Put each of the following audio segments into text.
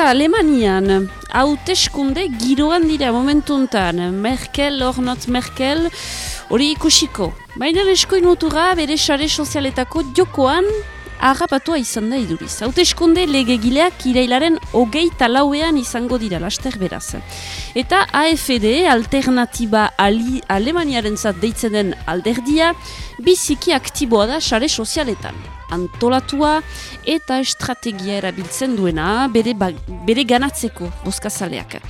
Eta Alemanian, hauteskunde giroan dira momentuntan, Merkel, or not Merkel, hori ikusiko. Baina eskoin mutura bere sare sozialetako jokoan, Arrapatua izan da iduriz. Hauteskunde legegileak irailaren hogei talauean izango dira laster beraz. Eta AFD, alternatiba ali, alemaniaren zat deitzen den alderdia, biziki aktiboa da sare sozialetan. Antolatua eta estrategia erabiltzen duena bere, ba, bere ganatzeko boskazaleak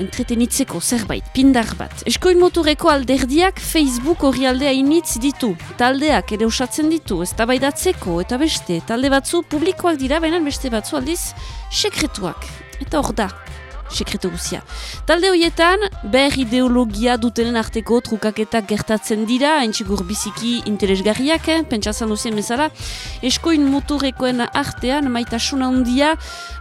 entretenitzeko zerbait, pindar bat. Eskoin motureko alderdiak Facebook hori aldea initz ditu. Taldeak ere usatzen ditu, ez eta beste. Talde batzu publikoak dira, baina beste batzu aldiz sekretuak. Eta hor da, sekretu guzia. Talde horietan, ber ideologia dutenen arteko trukaketak gertatzen dira, haintxigur biziki interesgarriak, eh? pentsazan duzien bezala, eskoin motorekoen artean, maitasuna handia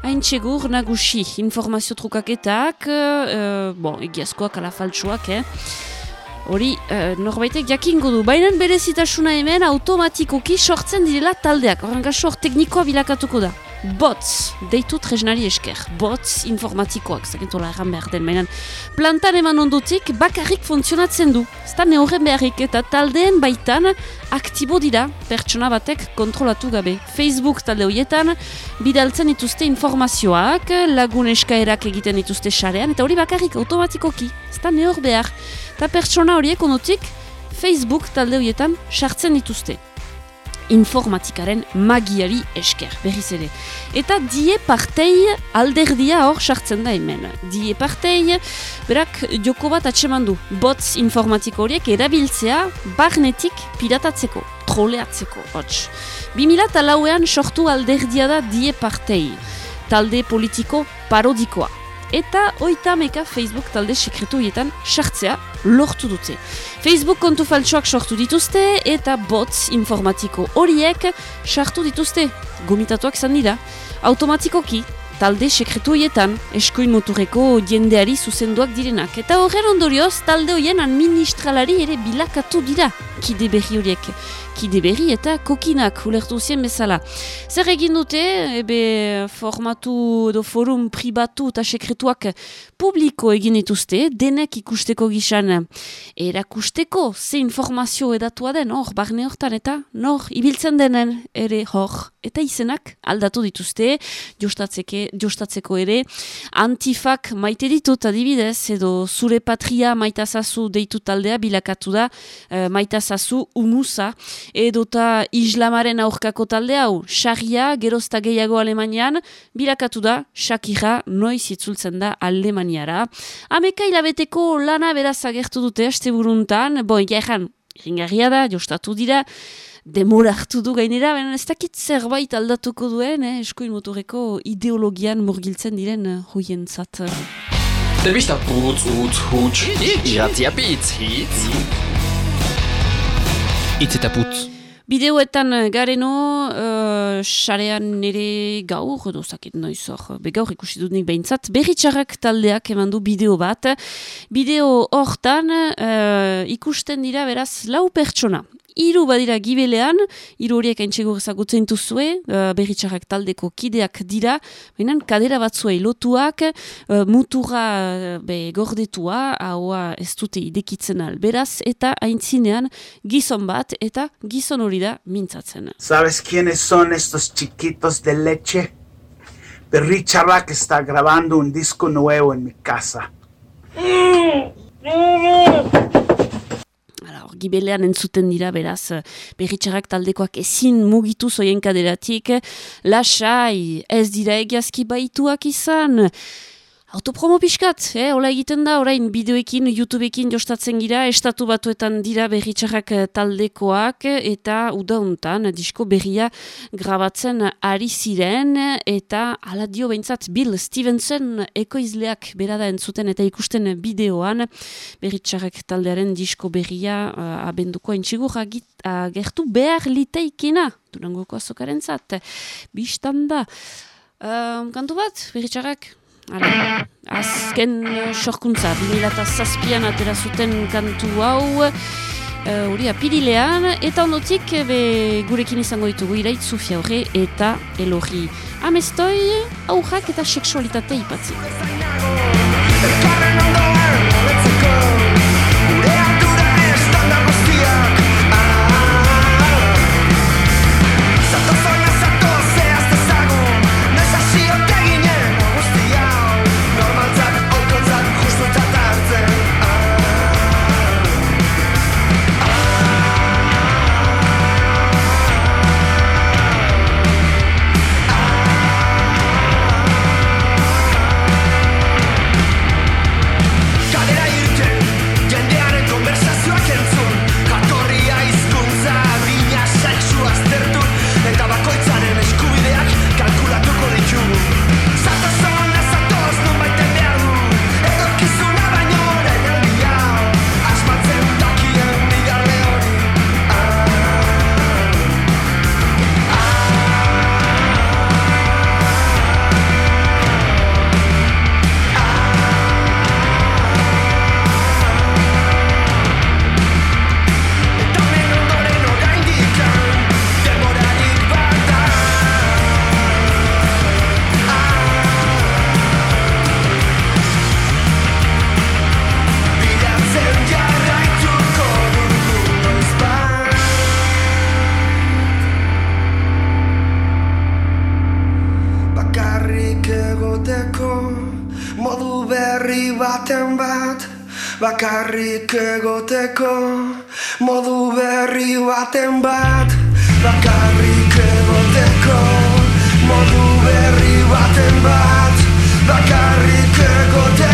haintxigur nagusi, informazio trukaketak, uh, bon, egiazkoak ala faltsuak, eh? Hori, uh, norbaitek jakingo du, baina berezitasuna hemen automatikoki sortzen direla taldeak, horrenga sort teknikoa bilakatuko da. Bots, deitu tresnari esker, bots informatikoak, zakentola erran behar den, mainan plantan eman ondutik bakarrik funtzionatzen du. Zta neoren beharrik eta taldeen baitan aktibo dira pertsona batek kontrolatu gabe. Facebook talde horietan bidaltzen dituzte informazioak, lagun eskaerak egiten dituzte xarean, eta hori bakarrik automatikoki, zta neor behar. Eta pertsona horiek ondutik Facebook talde horietan sartzen dituzte informatikaren magiari esker, berriz ere. Eta die partei alderdia hor sartzen da hemen. Die partei, berak joko bat atseman du, bots informatiko horiek erabiltzea barnetik piratatzeko, troleatzeko, hots. 2000 lauean sortu alderdia da die partei, talde politiko parodikoa eta oita meka Facebook talde sekretuietan sartzea lortu dute. Facebook kontu faltsuak sortu dituzte eta bots informatiko horiek sartu dituzte. Gomitatuak zan dira. Automatikoki, talde sekretuietan eskoin moturreko jendeari zuzenduak direnak. Eta horren ondorioz, talde horien administralari ere bilakatu dira kide berri horiek kide berri eta kokinak ulertu zien bezala. Zer egin dute, ebe formatu edo forum pribatu eta sekretuak publiko egin dituzte, denek ikusteko gizan. Erakusteko ze informazio edatua den, hor, barne hortan eta nor, ibiltzen denen ere hor, eta izenak aldatu dituzte, jostatzeko ere, antifak maite ditut adibidez, edo zure patria maitazazu deitu taldea bilakatu da, uh, maitazazu umusa, edota islamaren aurkako talde hau, Sharia, gerozta gehiago Alemanian, bilakatu da, Shakira, noiz itzultzen da Alemaniara. Ameka hilabeteko lana beraz agertu dute, este buruntan, bo, jaean, ringarria da, jostatu dira, demora hartu du gainera, baina ez dakit zerbait aldatuko duen, eh, eskoin motoreko ideologian murgiltzen diren uh, huien zat. Telebista putz, utz, hutz, iratzia pitz, hitz. Itz eta putz. Bideoetan eh, gareno, uh, xarean nire gaur, edo zakit noiz hor, begaur ikusi dut nik behintzat, berritxarrak taldeak eman du bideo bat. Bideo hortan uh, ikusten dira beraz lau pertsona hiru badira gibelean, hiru horiek aintxegur ezagutzen duzue, uh, berritxarrak taldeko kideak dira, baina kadera batzuei lotuak, uh, mutura uh, be, gordetua, haua ez dute idekitzen alberaz, eta aintzinean gizon bat, eta gizon hori da mintzatzen. Sabes quiénes son estos chiquitos de leche? Berritxarrak está grabando un disco nuevo en mi casa. Mm, mm, mm gibelean entzuten dira, beraz, berritxarrak taldekoak ezin mugitu zoien kaderatik, lasai, ez dira egiazki baituak izan, Autopromo pixkat, eh, hola egiten da, orain bideoekin, YouTubeekin jostatzen gira, estatu batuetan dira berritxarrak eh, taldekoak, eta udauntan, disko berria grabatzen ari ziren, eta ala dio behintzat Bill Stevenson ekoizleak berada entzuten eta ikusten bideoan, berritxarrak taldearen disko berria uh, abenduko entxigur agertu behar liteikina, durangoko azokaren zat, biztan da. Uh, kantu bat, berritxarrak? Ara, azken uh, sorkuntza, 2000 zazpian atera zuten kantu hau, uh, hori apirilean, eta ondotik eh, be, gurekin izango ditugu iraitz Sofia horre eta elogi. Amestoi, aurrak eta seksualitate ipatzi. Bakarrik egoteko modu berri baten bat. Bakarrik egoteko modu berri baten bat. Bakarrik egoteko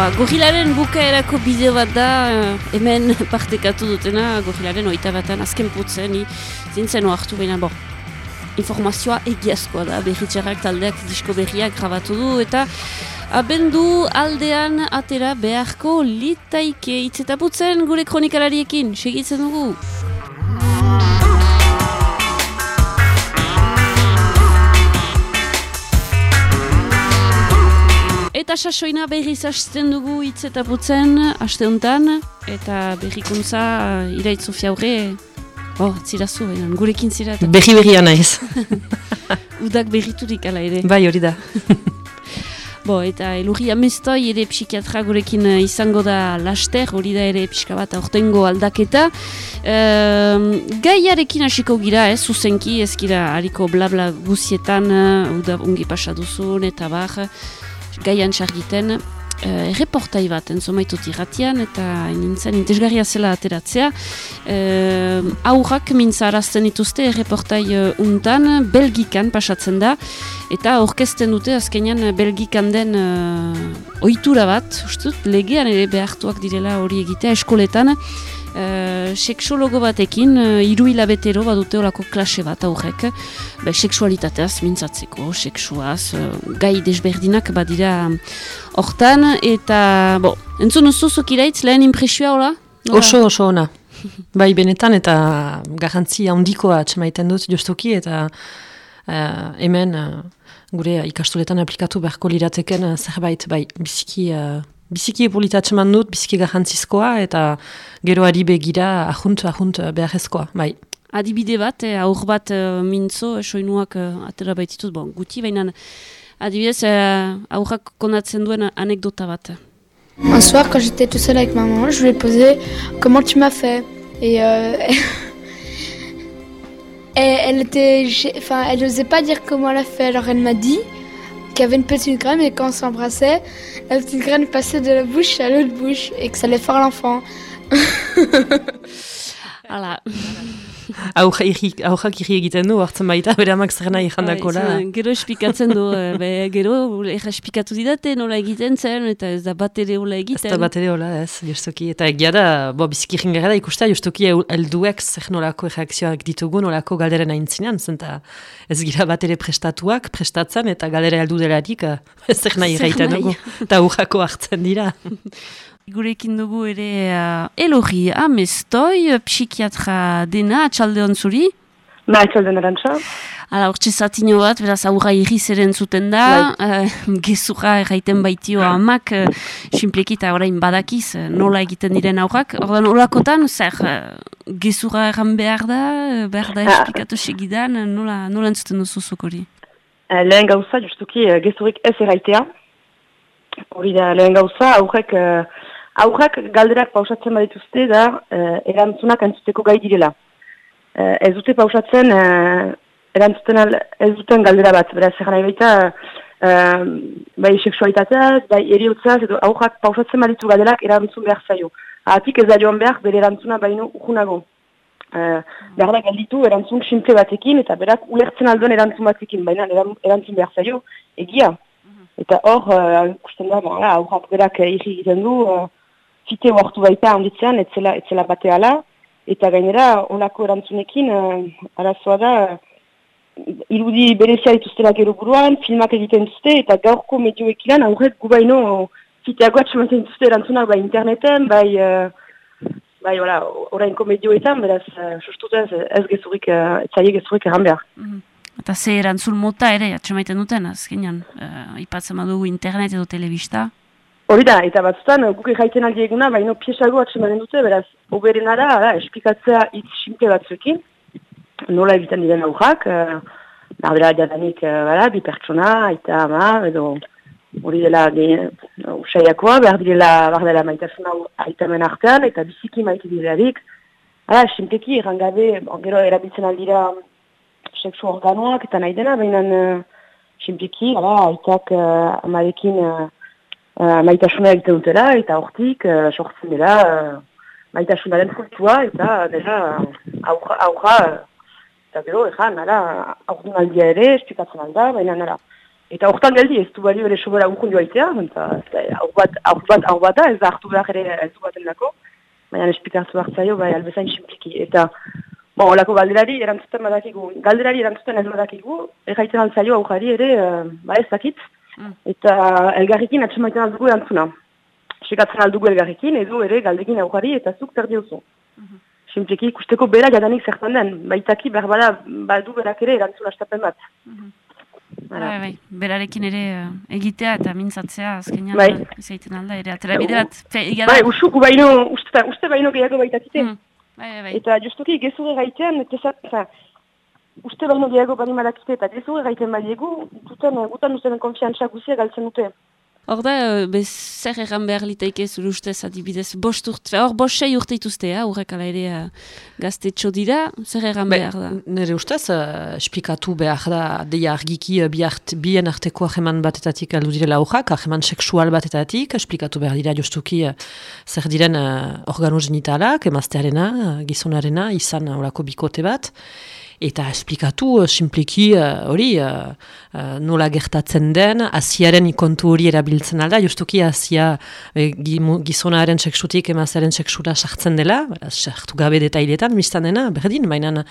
Ba, gorilaren bukaerako bideo bat da, eh, hemen partekatu dutena, gorilaren oita batan azken putzen, zintzen oartu baina, bo, informazioa egiazkoa da, berritxarrak taldeak disko berriak grabatu du, eta abendu aldean atera beharko litaike itzetaputzen gure kronikalariekin, segitzen dugu. Eta sasoina berriz hasten dugu hitz eta putzen, aste honetan, eta berrikuntza uh, iraitz Sofia aurre, oh, zirazu, baina gurekin zira, Berri berria naiz. udak berriturik ala ere. bai, hori da. Bo, eta elurri amestoi ere psikiatra gurekin eh, izango da laster, hori da ere pixka bat aurtengo aldaketa. Ehm, gaiarekin hasiko gira, ez, zuzenki, ez gira hariko blabla guzietan, uh, uda ungi pasa duzun, eta bar, gaian txargiten, uh, erreportai bat entzomaitut irratian, eta nintzen intesgarria zela ateratzea. Uh, aurrak mintzarazten dituzte erreportai uh, untan, Belgikan pasatzen da, eta orkesten dute azkenean Belgikan den uh, ohitura bat, ustut, legean ere behartuak direla hori egitea eskoletan, Uh, seksologo batekin, uh, hiru hilabetero badute olako klase bat aurrek, be, seksualitateaz mintzatzeko, seksuaz, uh, gai desberdinak badira hortan, eta, bo, entzun uzuzuk iraitz, lehen impresioa, hola? Oso, oso ona. Bai, benetan, eta garrantzi handikoa atxemaiten dut justuki, eta eh, hemen eh, gure ikastoletan aplikatu beharko lirateken eh, zerbait, bai, biziki, uh, biziki polita atxeman dut, biziki garrantzizkoa, eta geroari begira ahunt, ahunt eh, beharrezkoa, bai. Adibide bat, eh, aur bat eh, mintzo, eh, soinuak eh, atera baititut, bon, guti, baina adibidez, eh, aurrak konatzen duen anekdota bat. Un soir, quand j'étais tout seul avec maman, je lui ai posé comment tu m'as fait? Et, euh, elle était, gê- enfin, elle n'osait pas dire comment elle a fait. Alors elle m'a dit qu'il y avait une petite graine et quand on s'embrassait, la petite graine passait de la bouche à l'autre bouche et que ça allait faire l'enfant. Irri- Aurrak irri egiten du, hartzen baita, bere amak zer nahi jandakola. Bai, zen, gero espikatzen du, eh, be, gero espikatu didate nola egiten zen, eta ez da bat ere hola Ez egiten. da bat ere hola, ez, justuki. Eta egia da, bo, biziki ringarra da ikustea, justuki helduek zer nolako reakzioak ditugu, nolako galderen aintzinean, zenta ez gira bat ere prestatuak, prestatzen, eta galdera heldu delarik, eh, zer nahi gaiten dugu. Eta urrako hartzen dira. Gurekin dugu ere uh, Elogi Amestoi, psikiatra dena, atxalde zuri. Ba, etxalden erantza. Hala, hortxe zatino bat, beraz, aurra irri zeren zuten da, uh, gezurra erraiten baitio amak, uh, sinpleki eta orain badakiz, uh, nola egiten diren aurrak. Ordan, olakotan, zer, uh, gezurra erran behar da, uh, behar da esplikatu segidan, uh, nola, nola entzuten duzuzuk hori? Eh, lehen gauza, justuki, eh, gezurik ez erraitea. Hori da, lehen gauza, aurrek, eh, aurrek galderak pausatzen badituzte da, eh, erantzunak entzuteko gai direla. Eh, ez dute pausatzen, eh, erantzuten al, ez duten galdera bat, beraz, egan nahi baita, eh, bai seksualitateaz, bai eriotzaz, edo aurrak pausatzen baditu galderak erantzun behar zaio. Ahatik ez da joan behar, bere erantzuna baino urgunago. Uh, behar da galditu erantzun simple batekin, eta berak ulertzen alduen erantzun batekin, baina eran- erantzun behar zaio, egia. Eta hor, uh, ikusten da, aurrak berak irri egiten du, uh, fite hartu baita handitzean, etzela, etzela bate ala, eta gainera, olako erantzunekin, uh, arazoa da, irudi berezia dituztela gero buruan, filmak egiten duzte, eta gaurko medioekilan, aurrek gu baino, fiteago atxematen dituzte erantzunak bai interneten, bai... Uh, Bai, hola, orainko medioetan, beraz, uh, sustutez ez gezurik, uh, ez zaie gezurik erran behar. Eta ze erantzun mota ere, atxemaiten duten, azkenean, uh, ipatzen badugu internet edo telebista. Hori da, eta batzutan, uh, guk erraiten aldi eguna, baino piesago atsemanen dute, beraz, oberenara, da, esplikatzea hitz simple batzuekin, nola egiten diren aurrak, uh, bardela jadanik, uh, bera, bi pertsona, aita ama, edo hori dela de, usaiakoa, behar direla, behar dela maitasuna aitamen artean, eta biziki maite direlarik. Hala, simpleki, errangabe, gero erabiltzen aldira sexu organoak eta nahi dena, baina uh, simpleki, hala, aitak uh, amarekin uh, uh, maitasuna egiten dutela, eta hortik, uh, sortzen dela, uh, maitasunaren kultua, eta dela, aurra, aurra, eta gero, erran, hala, aurrun aldia ere, esplikatzen alda, baina nara. Eta hortan geldi, ez du balio ere sobera unkun joaitea, eta bat, aur bat, aur bat ez da hartu behar ere ez du baten dako, baina esplikatu behar zaio, bai, albezain simpliki. Eta, bon, olako galderari erantzuten badakigu, galderari erantzuten ez badakigu, erraiten altzaio aurrari ere, uh, ba ez dakit, eta elgarrikin atxemaiten aldugu erantzuna. Sekatzen aldugu elgarrikin, edo ere galdekin aurrari eta zuk zer diozu. Simpliki ikusteko bera jadanik zertan den, baitaki berbara baldu berak ere erantzun astapen bat. Bai, bai, berarekin ere uh, egitea eta mintzatzea azkenean Bai. izaiten alda, ere atera bide bat. Bai, usuku baino, uste, uste baino gehiago baitakite. Mm, bai, bai, bai. Eta justuki gezure gaitean, tezat, uste baino gehiago bali madakite, eta gezure gaiten baliegu, guten, gutan duten konfiantza guzia galtzen dute. Hor da, uh, be, zer erran behar litaike zure ustez adibidez, bost urte, hor bost sei urte ituzte, ha, horrek ala ere uh, gaztetxo dira, zer erran behar da? Nire ustez, uh, esplikatu behar da, deia argiki uh, bi art, bien arteko aheman batetatik aldu direla aurrak, aheman seksual batetatik, esplikatu behar dira justuki uh, zer diren uh, organo genitalak, emaztearena, uh, gizonarena, izan uh, orako bikote bat, eta esplikatu uh, simpliki uh, hori uh, uh, nola gertatzen den, asiaren ikontu hori erabiltzen alda, justuki asia e, gizonaren seksutik emazaren seksura sartzen dela, sartu gabe detailetan, biztan dena, berdin, baina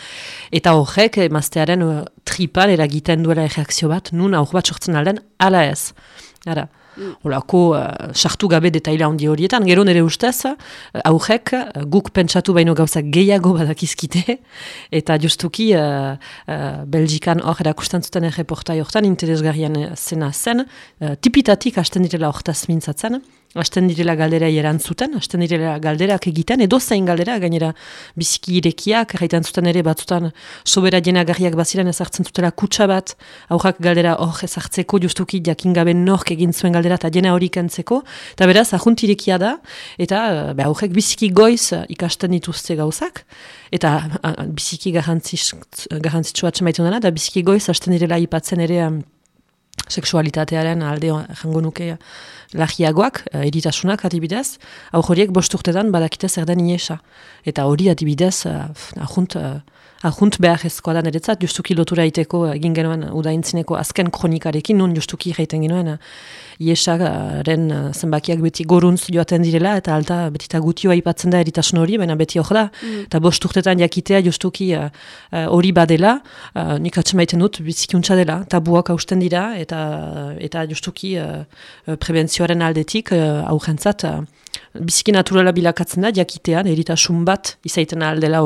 eta horrek emaztearen uh, tripal eragiten duela erreakzio bat, nun aur bat sortzen alden, ala ez. Ara. Olako, uh, sartu gabe detaila handi horietan, gero nire ustez, uh, aurrek uh, guk pentsatu baino gauzak gehiago badakizkite, eta justuki uh, uh, Belgikan hor erakustan zuten erreportai hortan, interesgarrian eh, zena zen, uh, tipitatik hasten direla hortaz mintzatzen, hasten direla galdera erantzuten, hasten direla galderak egiten, edo zein galdera, gainera biziki irekiak, erraiten zuten ere batzutan sobera jenagarriak baziren ezartzen zutela kutsa bat, aurrak galdera hor ezartzeko justuki jakin gabe nork egin zuen galdera eta jena hori kentzeko, eta beraz, ahunt irekia da, eta be, aurrek biziki goiz ikasten dituzte gauzak, eta uh, biziki garrantzis- garrantzitsua atxemaitu dena, da biziki goiz hasten direla ipatzen ere seksualitatearen alde jango nuke lagiagoak, eritasunak adibidez, hau horiek bost urtetan badakite zer den iesa. Eta hori adibidez, uh, ahunt, uh, ahunt behar ezkoa da niretzat, justuki lotura iteko egin genuen udaintzineko azken kronikarekin, nun justuki jaiten genuen uh, iesaren uh, zenbakiak beti goruntz joaten direla, eta alta beti eta gutioa ipatzen da eritasun hori, baina beti hor da. Eta bost urtetan jakitea justuki uh, uh, hori badela, uh, nik atxemaiten dut bizikiuntza dela, tabuak hausten dira, eta eta justuki uh, uh, prebentzioaren aldetik uh, aurrentzat uh, biziki naturala bilakatzen da, jakitean, eritasun bat, izaiten aldela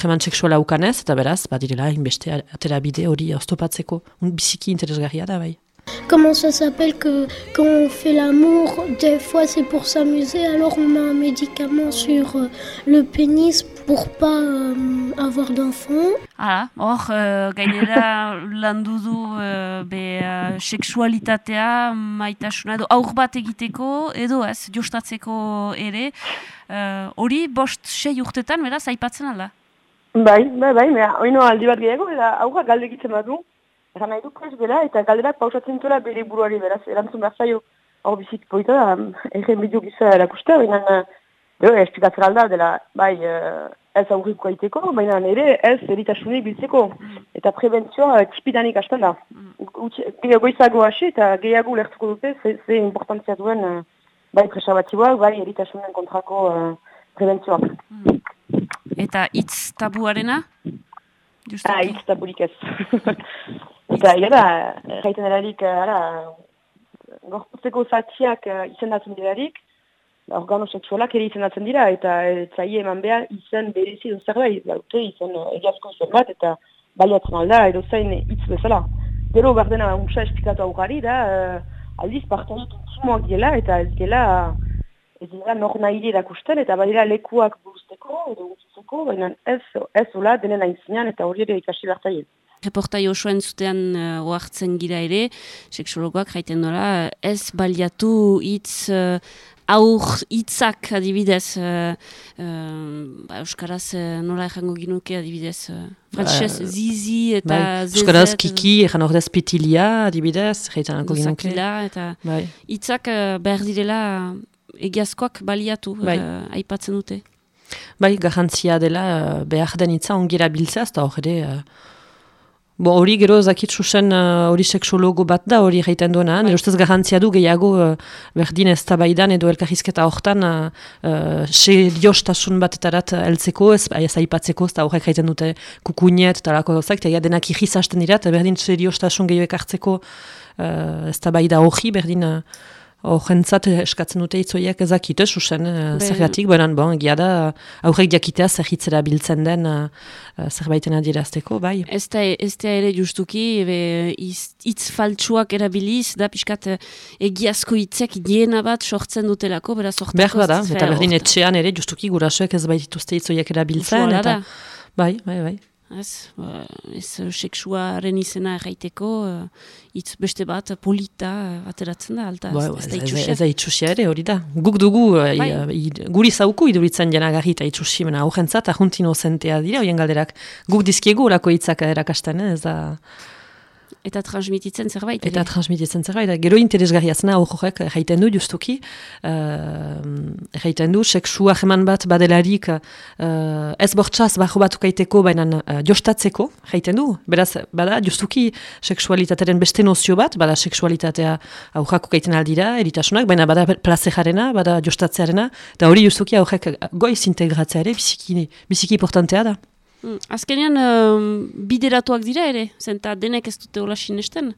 jeman seksuala ukanez, eta beraz, badirela, inbeste atera bide hori oztopatzeko, biziki interesgarria da, bai. Comment ça s'appelle que quand on fait l'amour, des fois c'est pour s'amuser, alors on met un médicament sur euh, le pénis pour pas euh, avoir d'enfants. Hala, hor, uh, gainera landu du uh, be, uh, seksualitatea, maitasuna edo aur bat egiteko, edo ez, jostatzeko ere. Uh, Hori, bost, sei urtetan, beraz, aipatzen alda? Bai, bai, bai, mea, oino aldi bat gehiago, eta aurra galde egiten Egan nahi du prez bela, eta galderak pausatzen zuela bere buruari beraz, erantzun behar zaio. Hor bizit poita da, egen bideo gizara erakustea, baina, jo, esplikatzen alda, dela, bai, uh, ez aurriko aiteko, baina ere ez eritasunik biltzeko. Eta prebentzioa tipidanik hasten da. Goizago hasi eta gehiago lertuko dute, ze, ze importantzia duen, uh, bai presabatiboak, bai eritasunen kontrako uh, prebentzioak. Eta hitz tabuarena? Ah, hitz taburik ez. eta, gara, gaiten erarik, ara, gorputzeko zatiak uh, izendatzen dirarik, organo seksualak ere izendatzen dira, eta zaie eman behar izen berezi zerbait, baute izen uh, egiazko izen bat, eta baliatzen alda, edo zain hitz bezala. Gero berdena untsa esplikatu aurrari da, aldiz parten dut dela, eta ez dela, ez dela nor nahi erakusten, eta badira lekuak buruzteko, edo guzteko, baina ez, ez ola denen aintzinean, eta hori ere ikasi bertaien. Reportai osoen zutean uh, oartzen gira ere, seksologoak jaiten dola, ez baliatu hitz uh, aur hitzak adibidez, uh, uh, ba, Euskaraz uh, nola errango ginuke adibidez, uh, Frantxez, Ba, zizi eta Bai. zezet. Euskaraz kiki, egan ordez petilia, adibidez, jaitan alko ginuke. Zakila, eta Bai. hitzak uh, behar direla egiazkoak baliatu, Bai. uh, aipatzen dute. Bai, garrantzia dela uh, behar den itza ongira biltzea, eta hor ere... Uh, Bo, hori gero zakitzu zen uh, hori seksologo bat da hori gaiten duena, bai. ustez garrantzia du gehiago uh, berdin ez tabaidan edo elkarrizketa hortan uh, uh, seriostasun batetarat heltzeko, ez, ez aipatzeko, ez da horrek gaiten dute kukuinet eta lako gauzak, eta denak irriz hasten dira, eta berdin seriostasun gehiago ekartzeko uh, ez tabaida hori berdin... Uh, Horrentzat eskatzen dute itzoiak ezakite, susen, uh, zergatik, beran, bon, egia da, aurrek jakitea zerritzera biltzen den uh, zerbaiten adierazteko, bai. Ez da, ez da ere justuki, ebe, iz- hitz faltsuak erabiliz, da pixkat eh, egiazko hitzek diena bat sortzen dutelako, beraz hortako... Behar bada, ez- eta berdin etxean ere, justuki gurasoek ez baitituzte itzoiak erabiltzen, Usuala eta... da. Bai, bai, bai. Ez, ba, ez eh, seksuaren izena erraiteko, eh, hitz beste bat, polita, eh, ateratzen da, alta, Bai, ez, ez, ez da ez, itxusia. ez da itxusia ere, hori da. Guk dugu, Bai. i- guri zauku iduritzen janagarri eta itxusi, mena aurrentzat, ahuntin ozentea dira, hoien galderak. Guk dizkiegu orako hitzak erakasten, ez da... Eta transmititzen zerbait. Eta transmititzen zera, eta gero interesgarria zena horrek jaiten du justuki, uh, jaiten du, seksua jeman bat badelarik uh, ez bortxaz barro batuk aiteko, baina uh, jostatzeko, jaiten du. Beraz, bada, justuki seksualitatearen beste nozio bat, bada seksualitatea aurrako gaiten aldira, eritasunak, baina bada plazejarena, bada jostatzearena, eta hori justuki aurrek goiz integratzea ere, biziki, biziki importantea da. Mm, Azkenean, um, bideratuak dira ere, zenta denek ez dute hola sinesten.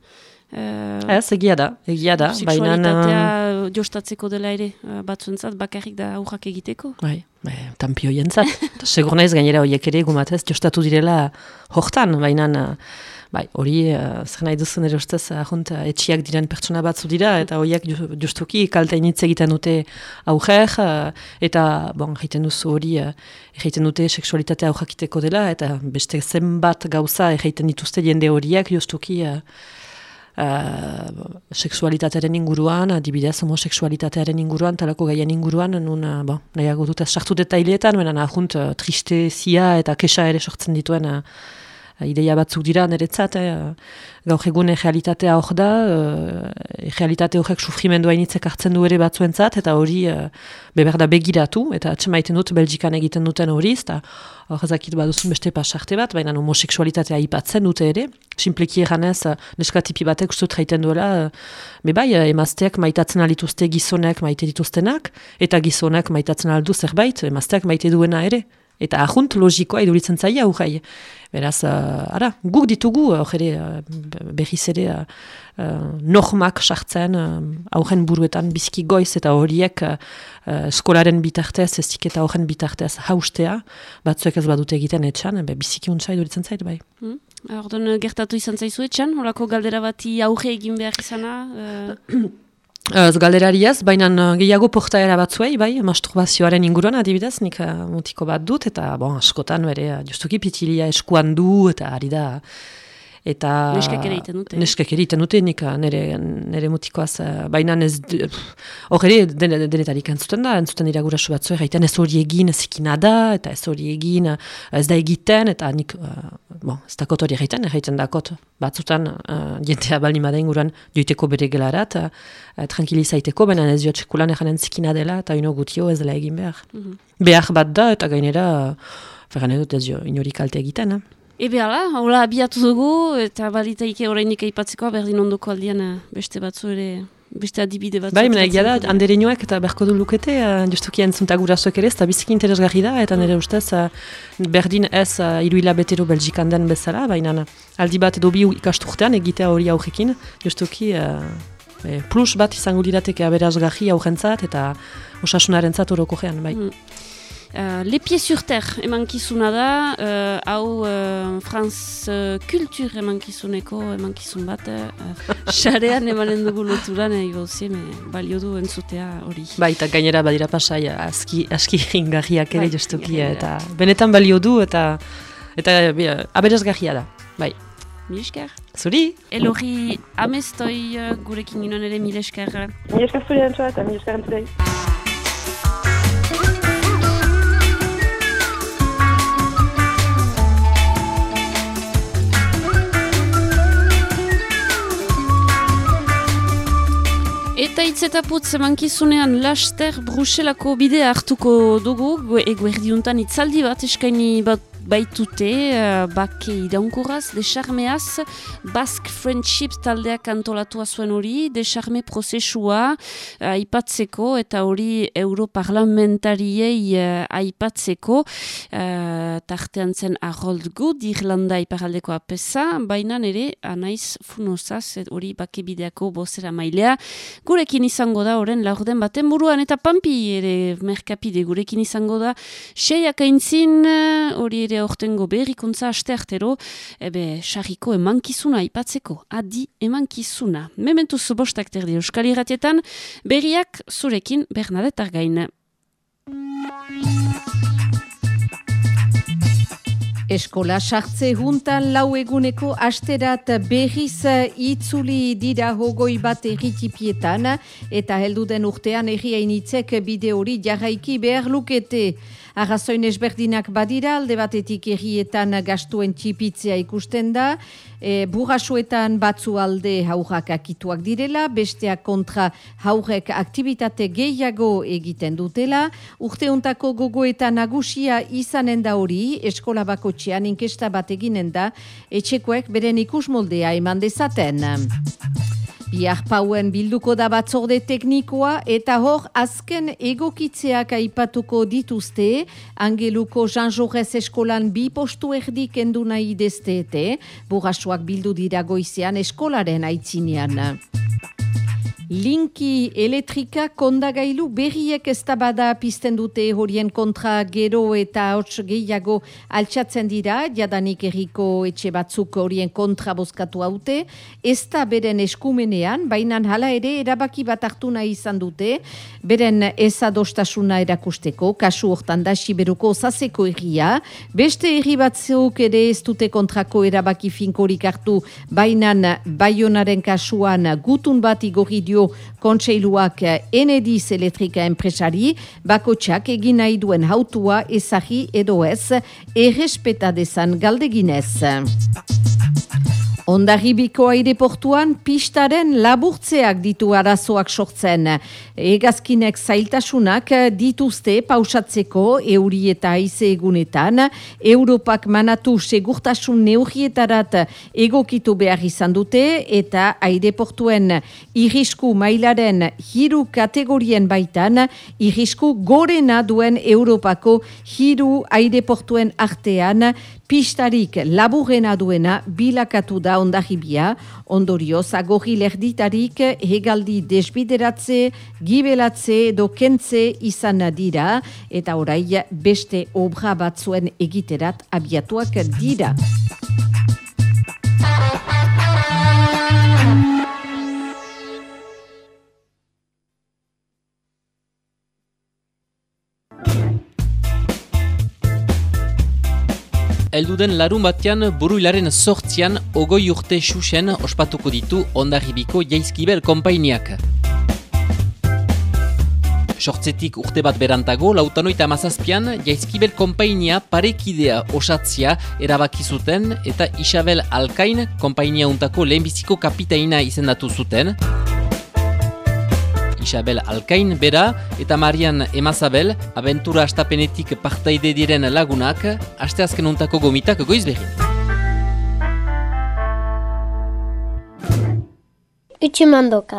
Uh, Ez, egia da, egia da. Seksualitatea jostatzeko dela ere, uh, batzuentzat bakarrik da aurrak egiteko. Bai, bai, tampio jentzat. Segur naiz gainera horiek ere gumatez, jostatu direla hortan, baina bai, hori, uh, zer nahi duzun ere ustez, ahunt, etxiak diren pertsona batzu dira, eta horiek ju- justuki kalte initz egiten dute aurrer, uh, eta, bon, egiten duzu hori, uh, egiten dute seksualitatea aurrakiteko dela, eta beste zenbat gauza egiten dituzte jende horiek justuki, uh, uh, seksualitatearen inguruan, adibidez homoseksualitatearen inguruan, talako gaien inguruan, nun, uh, bon, nahiago dut sartu detaileetan, baina nahunt uh, tristezia eta kesa ere sortzen dituen uh, ideia batzuk dira niretzat, eh, gaur egun realitatea hor da, eh, realitate horrek sufrimendua initzek hartzen du ere batzuentzat, eta hori eh, beber da begiratu, eta atxemaiten dut Belgikan egiten duten hori, eta hor ezakit baduzun beste pasarte bat, baina homoseksualitatea aipatzen dute ere, simpleki eranez, eh, neska tipi batek uste dut jaiten duela, eh, be bai, eh, emazteak maitatzen alituzte gizonek maite dituztenak, eta gizonak maitatzen aldu zerbait, emazteak maite duena ere, Eta ahunt logikoa iduritzen zaia aurrei. Beraz, uh, ara, guk ditugu, uh, ere, uh, berriz ere, uh, normak sartzen uh, aurren buruetan bizki goiz eta horiek uh, eskolaren bitartez, ez eta aurren bitartez haustea, batzuek ez badute egiten etxan, be, biziki untsa iduritzen zait, bai. Hmm. Ordon, gertatu izan zaizu etxan, horako galdera bati aurre egin behar izana? Uh... Ez galderari ez, baina gehiago portaera batzuei, bai, masturbazioaren inguruan adibidez, nik uh, mutiko bat dut, eta bon, askotan bere, justuki pitilia eskuan du, eta ari da, eta neskak ere iten dute? neskak ere iten dute nik nere, nere mutikoaz uh, baina ez hor ere den, denetarik entzuten da entzuten dira gurasu batzu erraiten ez hori egin ez da eta ez hori egin ez da egiten eta nik uh, bon, ez dakot hori erraiten erraiten dakot batzutan uh, jentea bali maden guran joiteko bere gelarat uh, tranquilizaiteko baina ez joat sekulan erranen zikina dela eta ino gutio ez dela egin behar. Mm behar bat da eta gainera uh, Ferran ez jo, inorik kalte egiten, eh? Ebe ala, hola abiatu dugu, eta balitaike horreinik aipatzeko, berdin ondoko aldian eh, beste batzu ere, beste adibide batzu. Bai, mena egia da, handere eta berko du lukete, uh, justuki entzuntak gurasoek ere, eta biziki interesgarri da, eta nire ustez, uh, berdin ez uh, iruila betero belgikan den bezala, baina aldi bat edo bi ikasturtean egitea hori aurrekin, justuki uh, plus bat izango dirateke aberazgarri aurrentzat eta osasunaren zat bai. Mm. Uh, Les Pieds sur Terre emankizuna da, uh, hau uh, Franz uh, Kultur emankizuneko emankizun bat, xarean uh, emanen dugu loturan, ego zien, balio du entzutea hori. Eta gainera badira pasai, aski, aski ingarriak ere bai, justuki, eta benetan balio du, eta eta aberaz da, bai. Milesker. Zuri? Elori amestoi uh, gurekin ginoen ere milesker. Milesker zuri entzua eta milesker entzua. Eta hitz eta putz emankizunean laster Bruselako bidea hartuko dugu, eguerdiuntan itzaldi bat eskaini bat baitute uh, bake idaunkuraz, desarmeaz, Basque Friendship taldeak antolatua zuen hori, desarme prozesua uh, aipatzeko eta hori europarlamentariei uh, aipatzeko uh, tartean zen Harold Good, Irlanda iparaldeko apesa, baina nire anaiz funozaz hori bake bideako bozera mailea, gurekin izango da horren laurden baten buruan eta pampi ere merkapide gurekin izango da, seiak aintzin hori ere aurtengo berrikuntza aste artero, ebe, sarriko emankizuna ipatzeko, adi emankizuna. Mementu zubostak terdi euskal irratietan, berriak zurekin Bernadette Argain. Eskola sartze juntan lau eguneko asterat berriz itzuli dira hogoi bat erritipietan eta heldu den urtean erriainitzek bide hori jarraiki behar lukete. Arrazoin ezberdinak badira, alde batetik errietan gastuen txipitzea ikusten da, e, burrasuetan batzu alde haurrak akituak direla, besteak kontra haurrek aktivitate gehiago egiten dutela, urteuntako gogoetan nagusia izanen da hori, eskola bako txian inkesta bat eginen da, etxekoek beren ikusmoldea eman dezaten. Biar pauen bilduko da batzorde teknikoa eta hor azken egokitzeak aipatuko dituzte, angeluko Jean Jaurès eskolan bi postu erdi kendu nahi desteete, burrasuak bildu dira goizean eskolaren aitzinean. Linki elektrika kondagailu berriek ez da bada pizten dute horien kontra gero eta hots gehiago altxatzen dira, jadanik erriko etxe batzuk horien kontra bozkatu haute, ez da beren eskumenean, baina hala ere erabaki bat hartu nahi izan dute, beren ezadostasuna erakusteko, kasu hortan da siberuko zazeko erria, beste erri batzuk ere ez dute kontrako erabaki finkorik hartu, baina baionaren kasuan gutun bat igorri dio kontseiluak enediz elektrika enpresari, bakotxak egin nahi duen hautua ezagi edo ez, errespeta dezan galdeginez. Ondarribiko aireportuan pistaren laburtzeak ditu arazoak sortzen. Egazkinek zailtasunak dituzte pausatzeko euri eta haize egunetan. Europak manatu segurtasun neurrietarat egokitu behar izan dute eta aireportuen irrisku mailaren hiru kategorien baitan irrisku gorena duen Europako hiru aireportuen artean pistarik laburrena duena bilakatu da ondahibia, ondorioz agorri lerditarik hegaldi desbideratze, gibelatze edo kentze izan dira, eta orai beste obra batzuen egiterat abiatuak dira. Elduden larun batean buruilaren sortzian ogoi urte xuxen ospatuko ditu ondarribiko jaizkibel konpainiak. Sortzetik urte bat berantago, lautanoita mazazpian, jaizkibel konpainia parekidea osatzia erabaki zuten eta Isabel Alkain konpainia untako lehenbiziko kapitaina izendatu zuten. Isabel Alkain bera eta Marian Emazabel abentura astapenetik partaide diren lagunak asteazken untako gomitak goiz behin. Utsumandoka.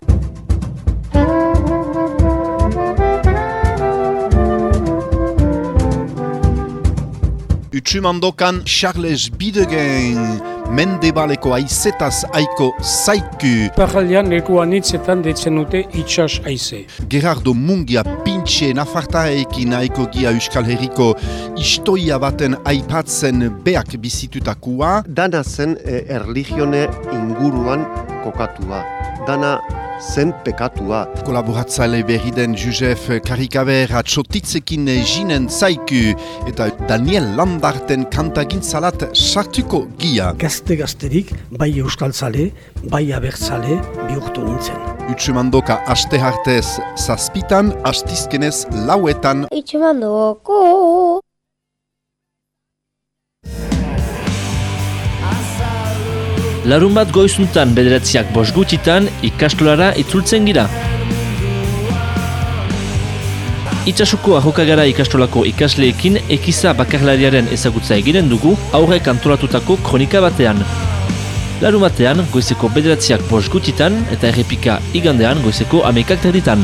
Utsumandokan Charles Bidegen mendebaleko aizetaz aiko zaiku. Parralian leguan hitzetan detzen dute itxas aize. Gerardo Mungia pintxe nafartaekin aiko gia Euskal Herriko istoia baten aipatzen beak bizitutakua. Dana zen eh, erligione inguruan kokatua. Dana zen pekatua. Kolaboratzaile berri den Josef Karikaber atxotitzekin jinen zaiku eta Daniel Lambarten kantagintzalat sartuko gia. Gazte-gazterik, bai euskaltzale, bai abertzale bihurtu nintzen. Utsumandoka aste hartez zazpitan, astizkenez lauetan. Utsumandoko. Larun bat goizuntan bederatziak bos gutitan ikastolara itzultzen gira. Itxasuko ahokagara ikastolako ikasleekin ekiza bakarlariaren ezagutza eginen dugu aurrek antolatutako kronika batean. Larun batean goizeko bederatziak bos gutitan eta errepika igandean goizeko amekak terditan.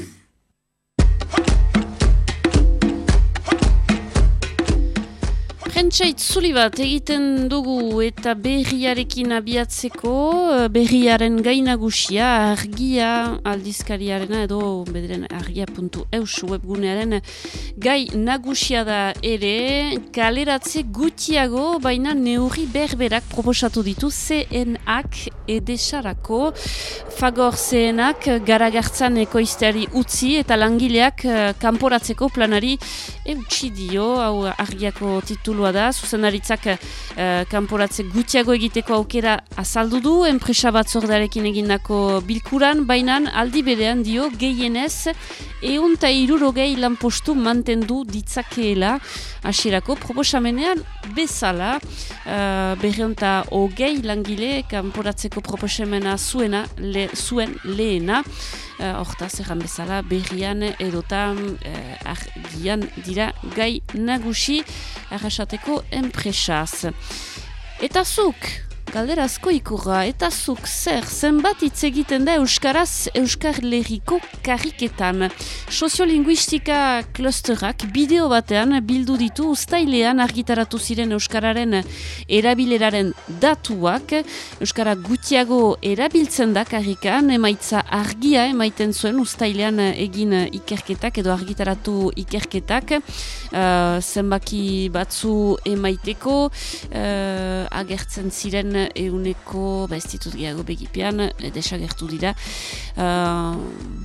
Prentsa itzuli bat egiten dugu eta berriarekin abiatzeko, eh, berriaren gainagusia, argia aldizkariarena edo bederen argia.eus webgunearen gai nagusia da ere, kaleratze gutiago, baina neurri berberak proposatu ditu CNak edesarako, fagor CNak garagartzan ekoizteari utzi eta langileak eh, kanporatzeko planari eutsi dio, hau argiako titulua da, zuzendaritzak uh, kanporatze gutxiago egiteko aukera azaldu du, enpresa batzordarekin egindako bilkuran, baina aldi berean dio gehienez eun eta irurogei lanpostu mantendu ditzakeela. Hasierako proposamenean bezala uh, berreunta hogei langile kanporatzeko proposamena zuena le, zuen lehena hortaz erran bezala berrian edotan uh, argian dira gai nagusi arrasateko enpresaz. Eta zuk, galderazko ikurra, eta zuk zer, zenbat hitz egiten da Euskaraz Euskar Lerriko karriketan. Soziolinguistika klusterak bideo batean bildu ditu ustailean argitaratu ziren Euskararen erabileraren datuak. Euskara gutiago erabiltzen da karrikan, emaitza argia emaiten zuen ustailean egin ikerketak edo argitaratu ikerketak. Uh, zenbaki batzu emaiteko uh, agertzen ziren euneko, ba ez ditut gehiago begipean, desagertu dira. Uh,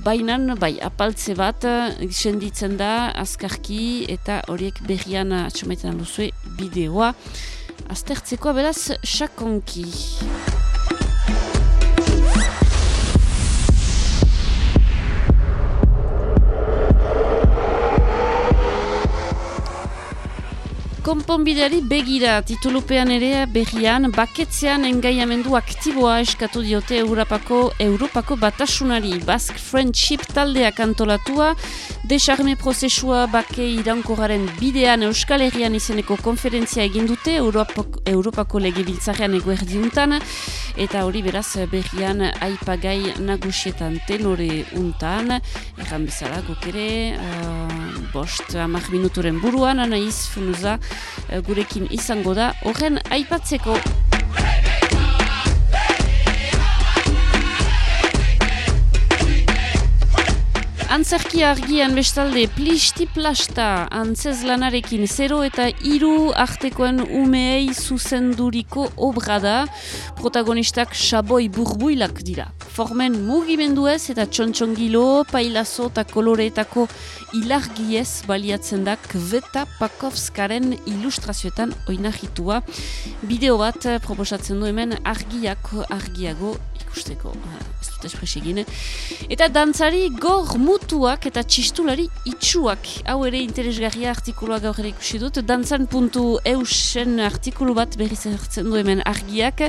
Bainan, bai, apaltze bat, senditzen da, azkarki, eta horiek berrian atxometan duzue bideoa. aztertzekoa beraz sakonki. Konponbideari begira titulupean ere berrian baketzean engaiamendu aktiboa eskatu diote Europako Europako batasunari. Basque Friendship taldeak antolatua desarme prozesua bake irankorraren bidean Euskal Herrian izeneko konferentzia egin dute Europako, Europako legebiltzarean eguerdiuntan eta hori beraz berrian aipagai nagusietan tenore untan. Erran bezala guk ere uh, bost amak minuturen buruan anaiz funuza uh, gurekin izango da horren aipatzeko Antzerki argian bestalde plisti plasta antzez lanarekin 0 eta iru artekoen umeei zuzenduriko obra da protagonistak xaboi burbuilak dira. Formen mugimenduez eta txontxongilo, pailazo eta koloreetako ilargiez baliatzen da Kveta Pakovskaren ilustrazioetan oinahitua. Bideo bat proposatzen du hemen argiak argiago ikusteko, ez dut espresegin. Eta dantzari gor mutuak eta txistulari itxuak. Hau ere interesgarria artikuloa gaur ere ikusi dut. Dantzan puntu eusen artikulu bat berriz ertzen du hemen argiak.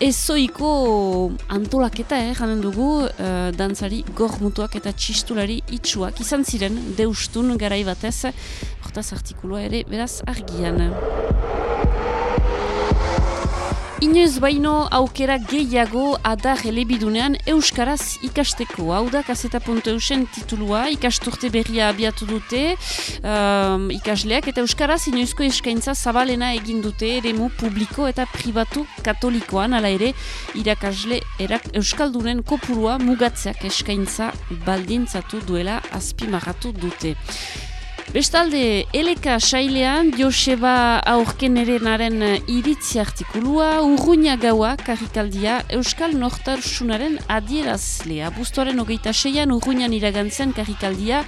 Ezoiko antolaketa, eh, janen dugu, uh, dantzari gor mutuak eta txistulari itxuak. Izan ziren, deustun garai batez, hortaz artikuloa ere beraz argian. Inoez baino aukera gehiago adar elebidunean Euskaraz ikasteko. Hau da, kaseta.eusen titulua, ikasturte berria abiatu dute um, ikasleak, eta Euskaraz inoizko eskaintza zabalena egin dute eremu publiko eta pribatu katolikoan, ala ere, irakasle erak, Euskaldunen kopurua mugatzeak eskaintza baldintzatu duela azpimarratu dute. Bestalde, eleka sailean Joseba aurkenerenaren iritzi artikulua, urruina gaua karrikaldia Euskal Nortarsunaren adierazlea. Buztoaren hogeita seian urruinan iragantzen karrikaldia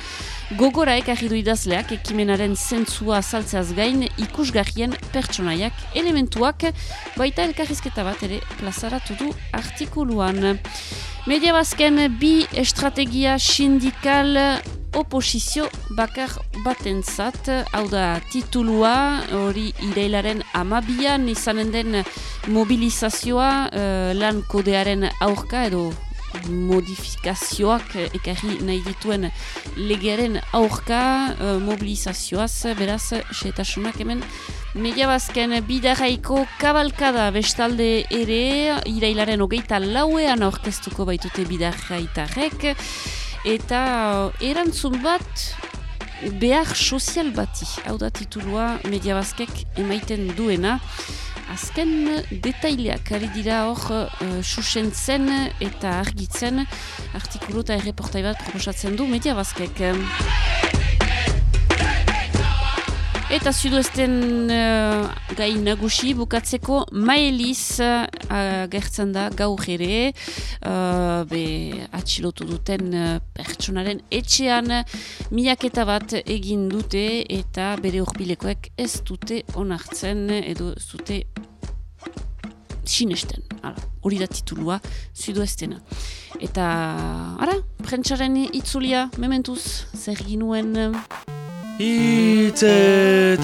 gogora ekarri du idazleak ekimenaren zentzua azaltzeaz gain ikusgarrien pertsonaiak elementuak baita elkarrizketa bat ere plazaratu du artikuluan. Media bazken bi estrategia sindikal oposizio bakar batentzat, hau da titulua, hori ireilaren amabian izanen den mobilizazioa uh, lan kodearen aurka edo modifikazioak ekarri nahi dituen legeren aurka uh, mobilizazioaz, beraz, setasunak hemen Media bazken bidarraiko kabalkada bestalde ere, irailaren hogeita lauean aurkeztuko baitute bidarraitarek, eta erantzun bat behar sozial bati. Hau da titulua media bazkek emaiten duena. Azken detaileak ari dira hor uh, susentzen eta argitzen artikulu eta erreportai bat proposatzen du media bazkek. Eta zuduesten uh, gai nagusi bukatzeko maeliz uh, gertzen da gaur ere uh, be atxilotu duten uh, pertsonaren etxean miaketa bat egin dute eta bere urbilekoek ez dute onartzen edo ez dute sinesten. Hori da titulua zuduestena. Eta, ara, prentsaren itzulia, mementuz, zer ginuen... Itzetapu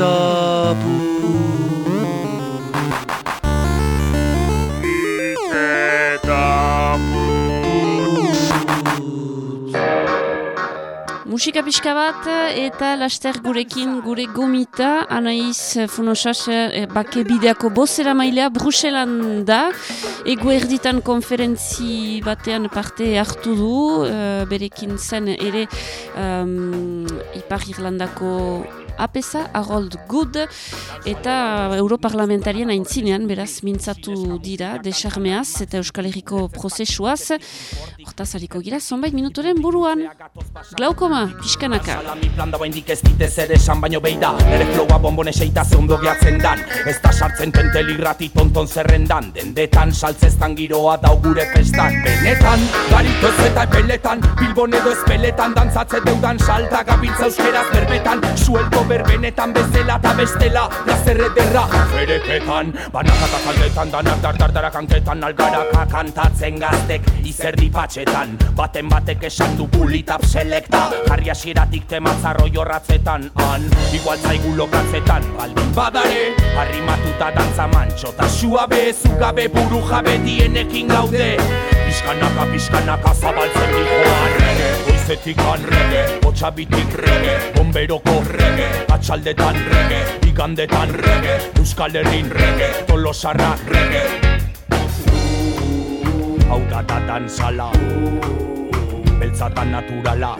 Musika pixka bat eta laster gurekin gure gomita Anaiz Funosas eh, bake bideako bozera mailea Bruselan da. Ego erditan konferentzi batean parte hartu du uh, berekin zen ere um, Ipar Irlandako apesa, Harold Good, eta Europarlamentarien aintzinean, beraz, mintzatu dira, desarmeaz eta Euskal Herriko prozesuaz. Hortaz, hariko gira, zonbait minutoren buruan. Glaukoma, pixkanaka. Salami plan dagoen dik ez ditez ere esan baino beida Nere flowa bonbon eseita ze ondo gehatzen dan Ez da sartzen pentelirrati tonton zerrendan Dendetan saltzeztan giroa dau gure festan Benetan, garitoz eta epeletan Bilbon edo espeletan dantzatze deudan salta gabiltza euskeraz berbetan Suelto berbenetan bezela eta bestela Plazer ederra. Fereketan Banakata kaldetan danak dardardara kanketan Algaraka kantatzen gaztek izerdi patxetan Baten batek esan du bulitap selekta Jarri asieratik tematzarro jorratzetan Han, igual zaigu lokatzetan. Baldin badare, harrimatuta dantza mantxo Ta suabe, zugabe buru jabe dienekin gaude. Piskanaka, piskanaka zabaltzen dihoan Rege, goizetik rege, botxabitik rege Bomberoko rege, atxaldetan rege Igandetan rege, Euskal Herrin rege Tolosarrak rege Hau da da dantzala Beltzatan naturala.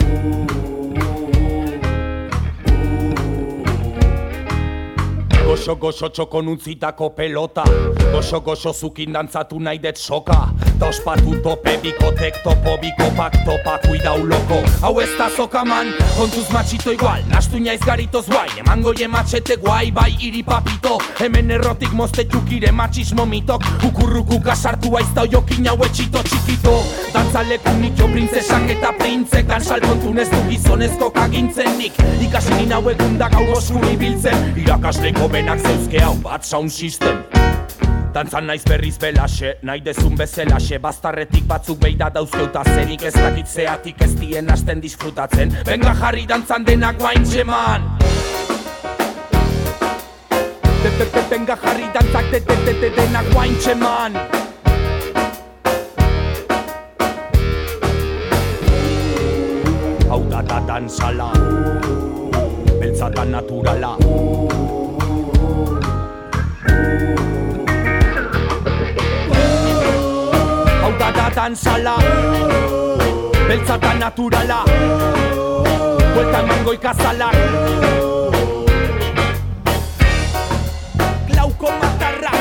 Goxo goxo txokon untzitako pelota Goxo goxo zukin dantzatu nahi det soka Da ospatu tope bikotek topo bikopak topa kuidau loko. Hau ez da sokaman, kontuz matxito igual. Nastu naiz garitoz guai, emango je matxete guai Bai iri papito, hemen errotik moztetuk ire matxismo mitok. Ukurruku kasartu aizta oiokin hau etxito txikito Dantzaleku nik jo printzesak eta printzek Dan salkontun ez du gizonezko kagintzen nik. Ikasi nina hauekun da gau osuri biltzen Irakasleko benak zeuzke hau bat sound system Dantzan naiz berriz belaxe, nahi dezun bezelaxe. Bastarretik batzuk beida dauzkeuta zenik ez dakitzeatik ez dien hasten disfrutatzen. Benga jarri dantzan denak guain txeman. Benga jarri dantzak de de de de denak guain txeman. Hau da da dantzala Beltzatan naturala Da dantzala Beltzatan naturala. Buelta emango ikazalak. Glauko matarra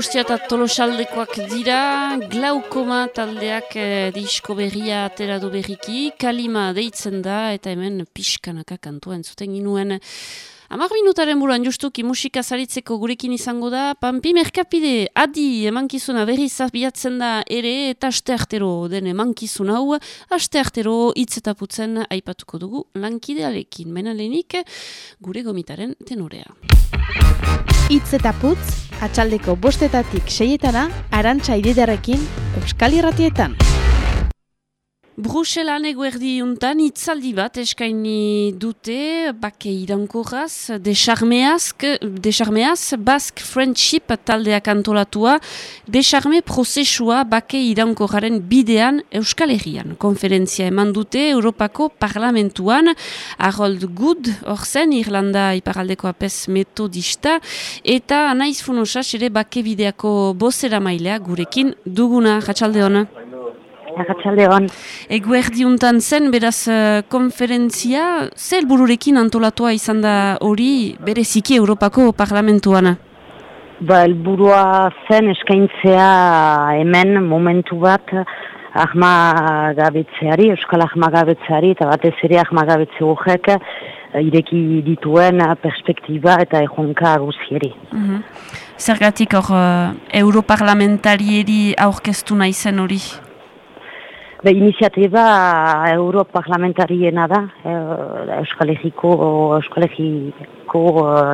Donostia eta Tolosaldekoak dira, glaukoma taldeak eh, disko berria atera du berriki, kalima deitzen da, eta hemen pixkanaka kantua entzuten ginuen. Amar minutaren buruan justuki musika zaritzeko gurekin izango da, Pampi Merkapide adi emankizuna berriz abiatzen da ere, eta asteartero den emankizun hau, asteartero hitz eta putzen aipatuko dugu lankidealekin. Mena lehenik, gure gomitaren tenorea. Itz eta putz, atxaldeko bostetatik seietana, arantxa ididarekin, Euskal Irratietan. Bruselan eguerdi untan itzaldi bat eskaini dute bake irankorraz, desarmeaz, Basque Friendship taldeak antolatua, desarme prozesua bake irankorraren bidean Euskal Herrian. Konferentzia eman dute Europako Parlamentuan, Harold Good, orzen Irlanda iparaldeko apes metodista, eta naiz funosas ere bake bideako bozera mailea gurekin duguna, jatxalde hona. Arratxalde hon. Eguerdi untan zen, beraz, uh, konferentzia, zer bururekin antolatua izan da hori bereziki Europako Parlamentuana? Ba, elburua zen eskaintzea hemen momentu bat ahma gabetzeari, euskal ahma gabetzeari, eta batez ere ahma gabetze horrek ireki dituen perspektiba eta ejonka guzieri. Mhm. Zergatik hor uh, europarlamentarieri aurkeztu nahi zen hori? Be, iniziatiba europarlamentariena da, eh, Euskal Herriko, Euskal eh,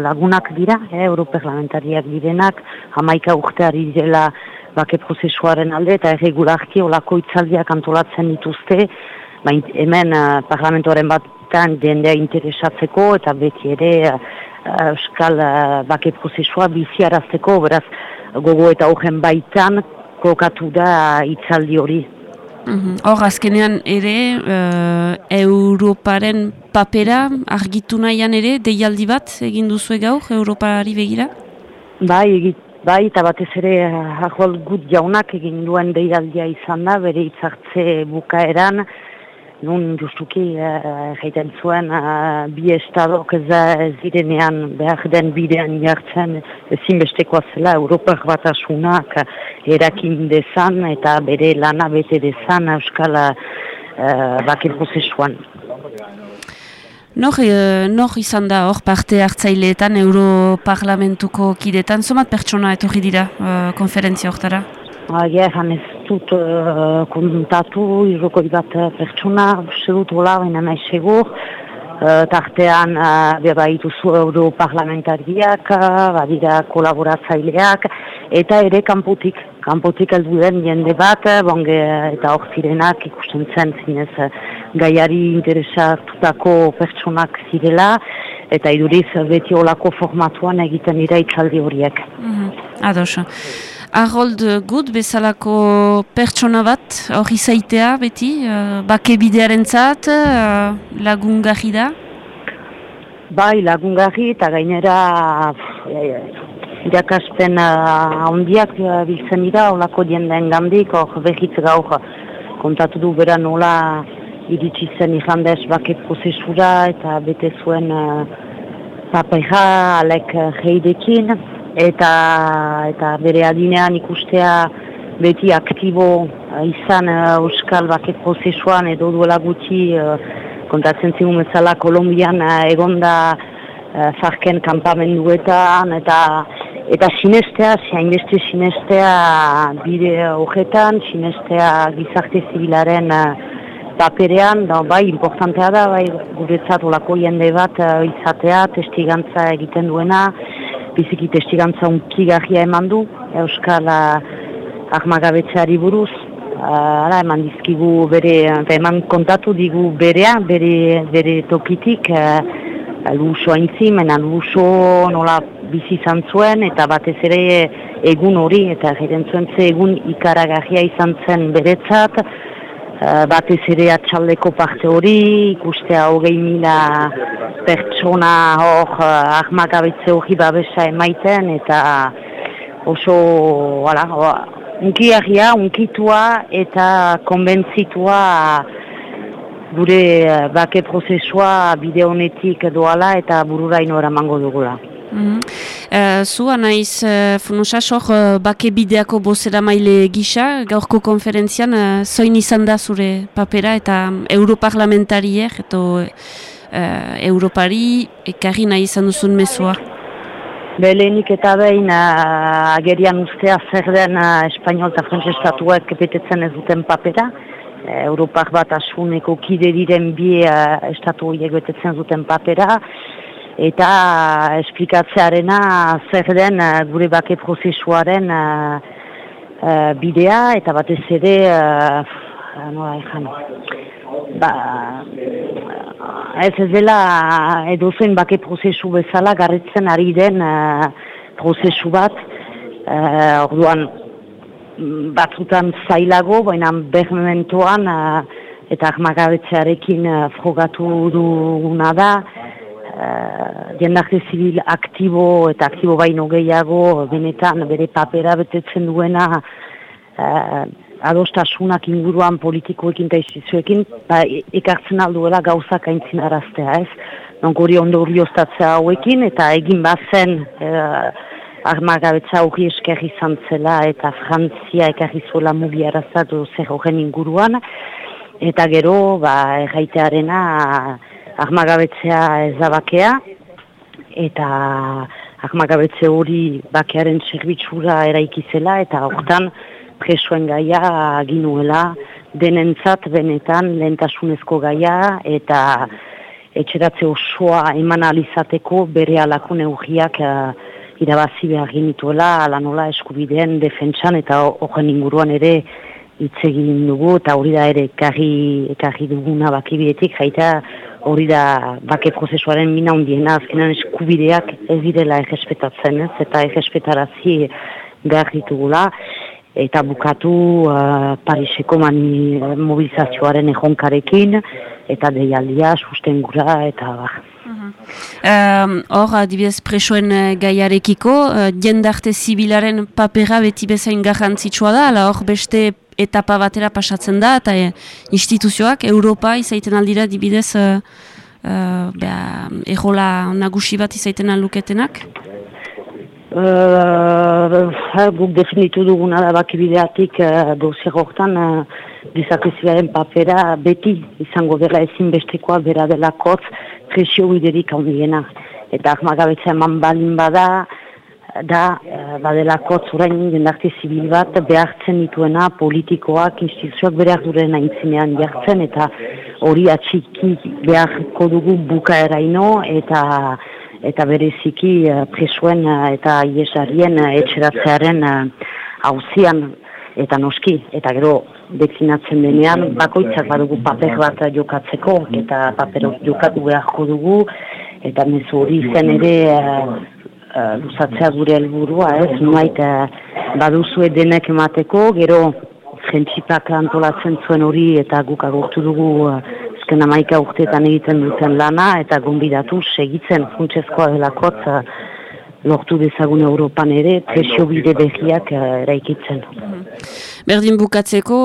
lagunak dira, eh, europarlamentariak direnak, hamaika urteari dela bake prozesuaren alde eta erregularki olako itzaldiak antolatzen dituzte, ba, hemen eh, parlamentoaren batan jendea interesatzeko eta beti ere eh, Euskal eh, bake prozesua biziarazteko, beraz gogo eta horren baitan kokatu da itzaldi hori. Hor, azkenean ere, uh, Europaren papera argitu nahian ere, deialdi bat egin duzue gaur, Europari begira? Bai, egit, bai, eta batez ere ahol gut jaunak egin duen deialdia izan da, bere hitzartze bukaeran, nun justuki egiten zuen uh, bi estadok ez, direnean behar den bidean jartzen ezinbestekoa zela Europak batasunak erakin dezan eta bere lana bete dezan Euskala uh, bakir prozesuan. Nor, e, nor izan da hor parte hartzaileetan Europarlamentuko kidetan, somat pertsona etorri dira uh, konferentzia hortara? Aia, egan ez dut uh, kontatu, irrokoi bat pertsona, segut hola, baina nahi segur, uh, tartean uh, beba ituzu europarlamentariak, uh, badira kolaboratzaileak, eta ere kanpotik, kanpotik heldu den jende bat, bonge, eta hor zirenak ikusten zen zinez gaiari interesatutako pertsonak zirela, eta iduriz beti olako formatuan egiten dira itzaldi horiek. Mm -hmm. Ados. Harold Good bezalako pertsona bat, hori zaitea beti, uh, bake bidearen zat, uh, lagungarri da? Bai, lagungarri eta gainera irakaspen uh, ondiak uh, biltzen dira, olako jendeen gandik, hor behitz gaur kontatu du bera nola iritsi zen ikandez bake prozesura eta bete zuen uh, papeja alek heidekin eta eta bere adinean ikustea beti aktibo izan uh, Euskal bake prozesuan edo duela gutxi uh, kontatzen zigun bezala Kolombian uh, egonda uh, zarken kampamenduetan eta eta sinestea, hainbeste sinestea bide horretan, sinestea gizarte zibilaren uh, paperean, da, bai, importantea da, bai, guretzat olako jende bat uh, izatea, testigantza egiten duena, biziki testigantza unkigarria eman du, Euskal uh, ahmagabetzeari buruz, uh, eman dizkigu bere, eman kontatu digu berea, bere, bere tokitik, uh, luso haintzi, menan luso nola bizi izan zuen, eta batez ere egun hori, eta egiten zuen ze egun ikaragarria izan zen beretzat, Uh, batez ere atxaldeko parte hori, ikustea hogei mila pertsona hor uh, ahmakabetze hori babesa emaiten eta oso wala, unkiagia, unkitua eta konbentzitua gure uh, bake prozesua bide honetik doala eta bururaino eramango dugula. Mm -hmm. uh, Zua naiz, uh, funusas hor, uh, bake bideako bozera maile gisa, gaurko konferentzian, uh, zoin izan da zure papera eta europarlamentariek, eta uh, europari ekarri nahi izan duzun mezua? Belenik eta behin agerian ustea zer den Espainiol eta Frantzestatuak betetzen ez duten papera, Europar bat asuneko kide diren bi estatu horiek betetzen duten papera, eta esplikatzearena zer den uh, gure bake prozesuaren uh, uh, bidea eta batez ere uh, ba, ez ez dela edozen bake prozesu bezala garritzen ari den uh, prozesu bat. Uh, orduan batzutan zailago, baina bermementoan uh, eta ahmagabetzearekin uh, frogatu duguna da uh, jendarte zibil aktibo eta aktibo baino gehiago benetan bere papera betetzen duena uh, adostasunak inguruan politikoekin eta istizuekin ba, ekartzen alduela gauzak aintzin araztea ez. Donk hori ondo hori hauekin eta egin bazen uh, armagabetza hori eskerri zantzela eta Frantzia ekarri zuela mugi arazatu zer horren inguruan. Eta gero, ba, erraitearena, ahmagabetzea ez da bakea, eta ahmagabetze hori bakearen zerbitzura eraikizela, eta hortan presoen gaia ginuela denentzat benetan lehentasunezko gaia, eta etxeratze osoa eman alizateko bere alako neugriak uh, irabazi behar ginituela, ala eskubideen defentsan, eta horren inguruan ere hitz egin dugu, eta hori da ere ekarri, ekarri duguna bakibietik, jaita hori da bake prozesuaren mina hundiena, azkenan eskubideak ez direla egespetatzen, ez, eta egespetarazi behar ditugula. eta bukatu uh, Pariseko mani mobilizazioaren ejonkarekin, eta deialdia sustengura eta bar. Um, Hor, adibidez, presoen uh, gaiarekiko, uh, jendarte zibilaren papera beti bezain garrantzitsua da, ala hor beste etapa batera pasatzen da, eta eh, instituzioak, Europa izaiten aldira adibidez, uh, uh, beha, errola nagusi bat izaiten aluketenak? Uh, guk definitu duguna da bakibideatik uh, dozier hortan uh, gizakeziaren papera beti izango dela ezinbestekoa bera dela kotz presio biderik handiena. Eta ahmagabetza eman balin bada, da, uh, badela kotz orain jendarte zibil bat behartzen dituena politikoak, instituzioak behar duren aintzinean jartzen eta hori atxiki beharko dugu bukaeraino eta eta bereziki uh, presuen uh, eta iesarien etxeratzearen hauzian eta noski, eta gero deklinatzen denean, bakoitzak badugu paper bat jokatzeko, eta paper jokatu beharko dugu, eta mezu hori zen ere uh, uh, luzatzea gure helburua, ez, nuait uh, baduzue denek emateko, gero jentzipak antolatzen zuen hori, eta guk agurtu dugu azken amaika urteetan egiten duten lana eta gonbidatu segitzen funtsezkoa delakot uh, lortu dezagun Europan ere presio bide behiak uh, eraikitzen. Berdin bukatzeko,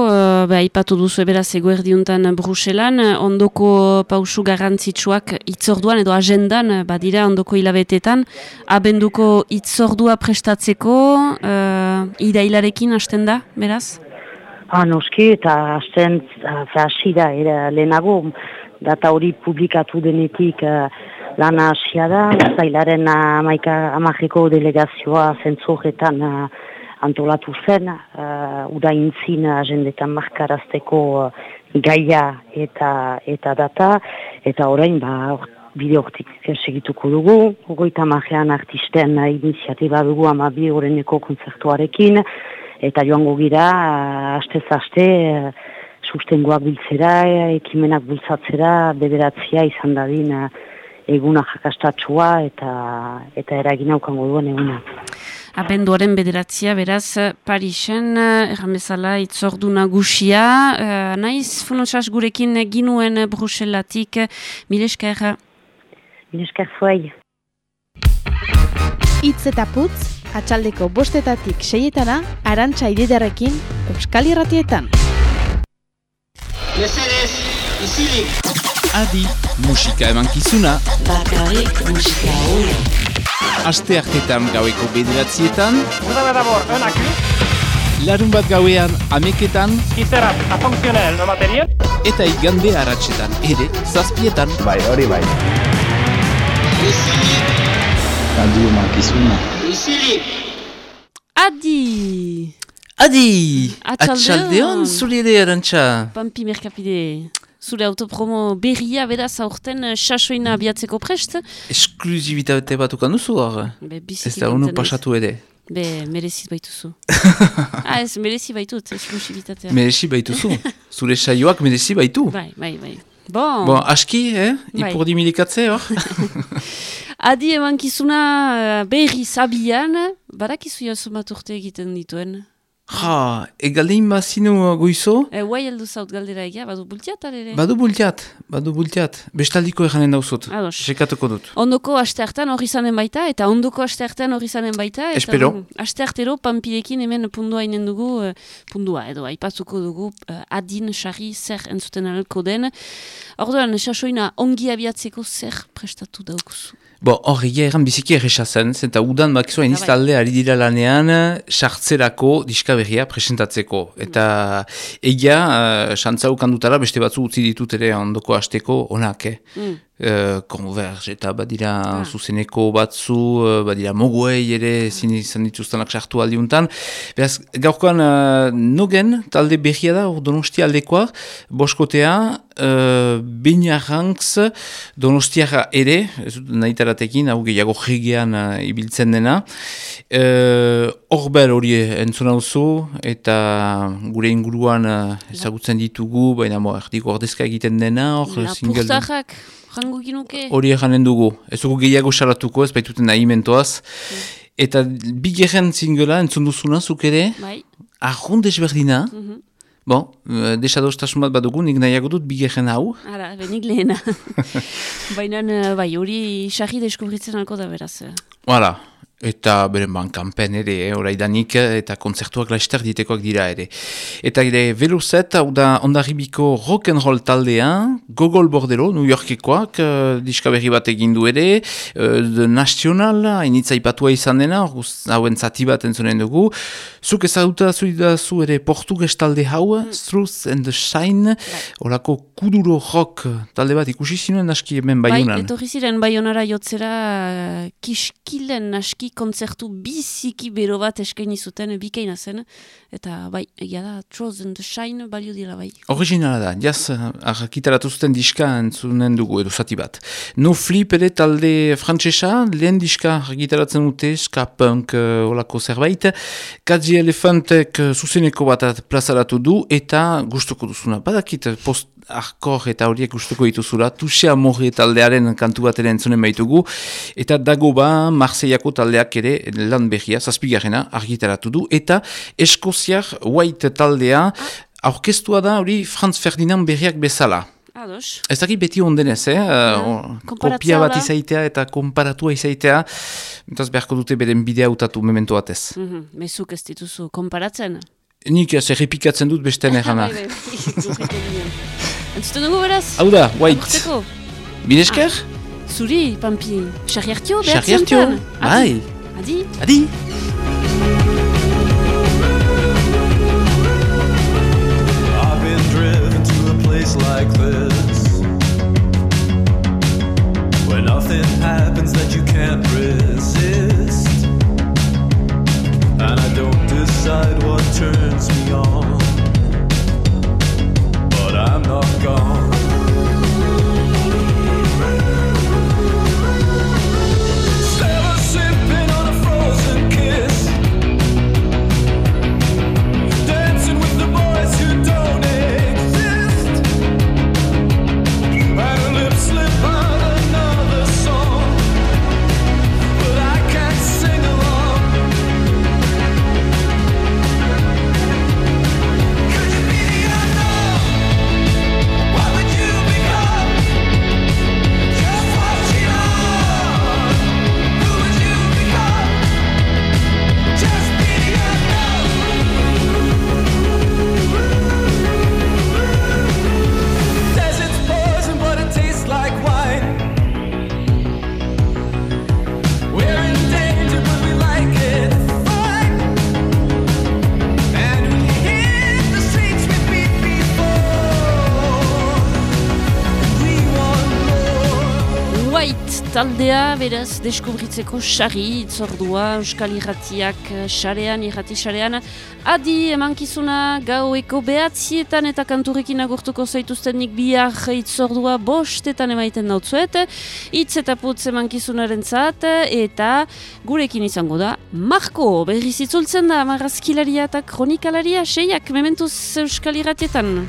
beha ipatu duzu eberaz eguerdiuntan Bruselan, ondoko pausu garrantzitsuak itzorduan edo agendan, badira ondoko hilabetetan, abenduko itzordua prestatzeko, uh, idailarekin hasten da, beraz? Ah, noski, eta azten hasi da, era, lehenago, data hori publikatu denetik uh, lana hasia da, zailaren amaika amajeko delegazioa zentzuretan uh, antolatu zen, uh, ura intzin agendetan markarazteko uh, gaia eta eta data, eta orain, ba, bide hortik segituko dugu, goita majean artisten uh, iniziatiba dugu amabi horreneko konzertuarekin, eta joango gira, astez aste, eh, sustengoak biltzera, ekimenak bultzatzera, bederatzia izan dadin eh, eguna jakastatxua eta eta eragina ukango duen eguna. Abenduaren bederatzia, beraz, Parisen, erramezala, itzordu nagusia. Uh, naiz, funotsas gurekin ginuen Bruselatik, milesker. Milesker zuai. Itz eta putz, atxaldeko bostetatik seietana, arantxa ididarekin, Euskal Irratietan. Mesedez, izilik! Adi, musika eman kizuna. Bakarrik musika hori. Aste hartetan gaueko bederatzietan. Uda bedabor, önakü. Larun bat gauean ameketan. Kizerat eta funksionel no material. Eta igande haratsetan, ere, zazpietan. Bai, hori bai. Adi eman kizuna. Izilik! Adi! Adi! Atxaldeon! Atxaldeon, zuri ere erantxa. Pampi merkapide, zure autopromo berria beraz aurten eh, sasoina abiatzeko prest? Esklusibitate bat ukan duzu hor? Be, Ez da, unu pasatu ere. Be, merezit baituzu. ah, ez, merezi baitut, esklusibitatea. Merezi baituzu. Zure saioak merezi baitu. Bai, bai, bai. Bon. Bon, aski, eh? Bai. Ipurdi milikatze, hor? Adi emankizuna uh, berri zabian, badakizu jazu bat urte egiten dituen. Ha, egaldein bazinu goizo? E, guai heldu zaut galdera egia, badu bultiat alere? Badu bultiat, badu bultiat. Bestaldiko eganen dauzut. Sekatuko dut. Ondoko aste hartan hori zanen baita, eta ondoko aste hartan hori zanen baita. Eta Espero. Aste hartero, pampirekin hemen pundua inen dugu, eh, pundua edo, aipatzuko dugu, eh, adin, sarri, zer entzuten alko den. Orduan, sasoina ongi abiatzeko zer prestatu daukuzu. Bo, hor, egia erran biziki erresa zen, zenta udan bakizua iniz talde ari dira lanean, sartzerako diska berria presentatzeko. Eta egia, uh, xantzau kandutara beste batzu utzi ditut ere ondoko hasteko onak, eh? Mm. Uh, Converge eta badira zuzeneko batzu, uh, badira mogoei ere zin izan dituztenak sartu aldiuntan. Beraz, gaurkoan uh, nogen talde berria da, hor donosti aldekoa, boskotea, uh, Beñarranks donostiara ere, ez dut nahitaratekin, hau gehiago jegean uh, ibiltzen dena. Uh, Horbel hori entzuna duzu, eta gure inguruan uh, ezagutzen ditugu, baina mo, erdiko ordezka egiten dena, hor single... Jango ginuke? Hori eganen dugu. Ez dugu gehiago salatuko, ez baituten nahi mentoaz. Eta bigerren zingela entzun duzuna, zuk ere? Bai. Arrun desberdina, Mhm. bon, uh, desadostasun bat badugu, nik nahiago dut bigeren hau. Ara, benik lehena. Baina, eh, bai, hori sarri deskubritzen alko da beraz. eh. Voilà. Eta beren ban kanpen ere, eh, oraidanik, eh, eta kontzertuak laster ditekoak dira ere. Eta ere, veluzet, hau da ondarribiko rock'n'roll taldea, Gogol Bordelo, New Yorkekoak, uh, diska berri bat egin du ere, uh, The National, hainitza ipatua izan dena, guz- hauen zati bat entzunen dugu. Zuk ezaguta zu ere portugues talde hau, Struth and the Shine, horako kuduro rock talde bat ikusi zinuen aski hemen Bai, baiunan. etorri ziren baionara jotzera eh, kiskilen aski kontzertu biziki bero bat eskaini zuten bikaina zen. Eta bai, egia da, and the Shine balio dira bai. Originala da, jaz, argitaratu zuten diska entzunen dugu edo zati bat. No Flip ere talde frantsesa, lehen diska argitaratzen dute, ska punk uh, olako zerbait. Kadzi Elefantek uh, zuzeneko bat plazaratu du eta gustuko duzuna. Badakit post arkor eta horiek gustuko dituzula, Tuxe Amore taldearen kantu bat ere entzunen baitugu, eta dago ba Marseillako taldeak ere lan berria, zazpigarrena argitaratu du, eta Eskoziar White taldea, aurkeztua da hori Franz Ferdinand berriak bezala. Ados. Ez dakit beti ondenez, eh? Uh, konparatzea kopia bat izaitea eta konparatua izaitea, entaz beharko dute beren bidea utatu memento batez. Mhm, Mezuk ez dituzu konparatzen. Nik ez errepikatzen dut beste nehanak. Entzuten dugu beraz? Hau da, White. Bidesker? Ah, Zuri, Pampi. Xarri hartio, Xarri hartio. Bai. Adi. Adi. I've been driven to a place like this Where nothing happens that you can't resist And I don't decide what turns me beraz, deskubritzeko xarri, itzordua, Euskal Irratiak, eh, xarean, irrati xarean, adi emankizuna gaueko behatzietan eta kanturekin agurtuko zaituztenik bihar itzordua bostetan emaiten dautzuet, hitz eta putz emankizunaren zat, eta gurekin izango da, Marko, berriz itzultzen da, marrazkilaria eta kronikalaria, seiak, mementuz Euskal Irratietan.